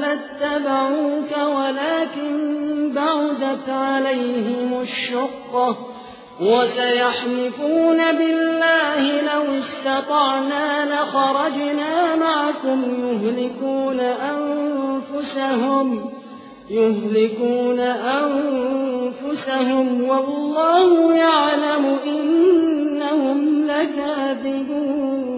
لاتبعوك ولكن بعدت عليهم الشقة وسيحلفون بالله لو استطعنا لخرجنا معكم يهلكون أنفسهم يهلكون أنفسهم والله يعلم إنهم لكاذبون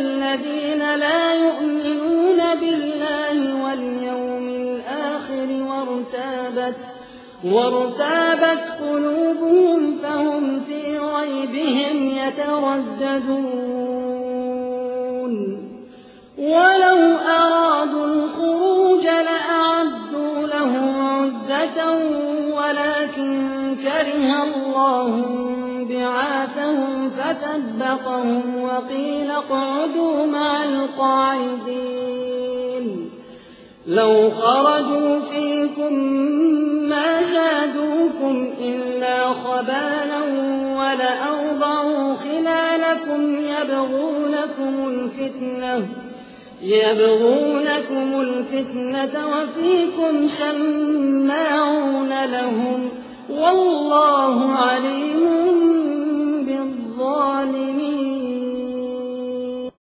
الذين لا يؤمنون بالله واليوم الآخر وارتابت, وارتابت قلوبهم فهم في غيبهم يترددون. ولو أرادوا الخروج لأعدوا له عدة ولكن كره الله فثبطهم وقيل اقعدوا مع القاعدين. لو خرجوا فيكم ما زادوكم إلا خبالا ولأوضعوا خلالكم يبغونكم الفتنة يبغونكم الفتنة وفيكم سماعون لهم. والله عليم